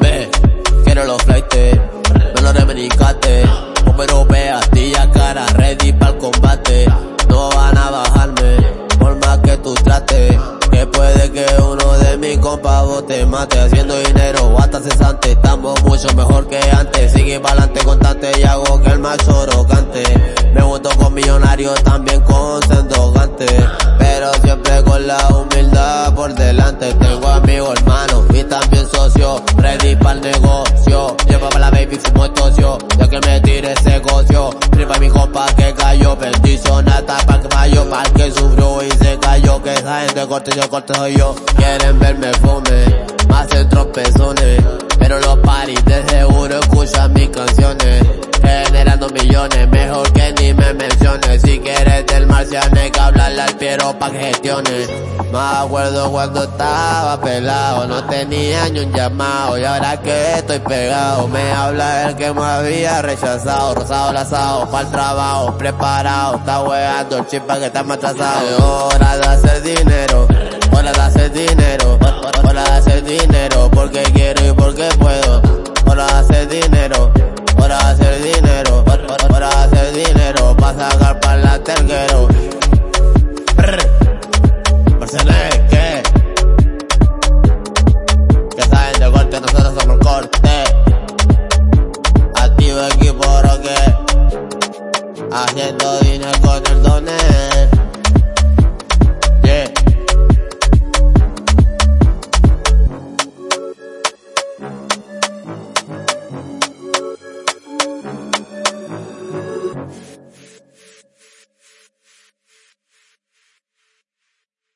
Ve, quiero los flightes, no los remedicaste. Pero ve a ti ya cara, ready para el combate. No van a bajarme, por más que tú trates. Que puede que uno de mis compas vos te mate. Haciendo dinero hasta cesante, estamos mucho mejor que antes. Sigue pa'lante constante y hago que el macho rocante. Me junto con millonarios también con sendogante. Pero siempre con la humildad por delante. Tengo amigos, hermanos y también socios. Ready para el negocio. Para la baby, fumo estocio. Ya que me tire ese gocio. Tripa mi copa que cayó. Bendición hasta pa' que falló. Para que sufrió y se cayó. Que esa gente corte, yo corte soy yo. Quieren verme fome. Piero pa' que gestione. Me acuerdo cuando estaba pelado, no tenía ni un llamado. Y ahora que estoy pegado, me habla el que me había rechazado. Rosado lazado, para el trabajo, preparado. Está weando el chispa que está más. Hora de hacer dinero, hora de hacer dinero, hora de hacer dinero. Porque quiero y porque puedo. Hora de hacer dinero, hora de hacer dinero, Haciendo dinero con el donet.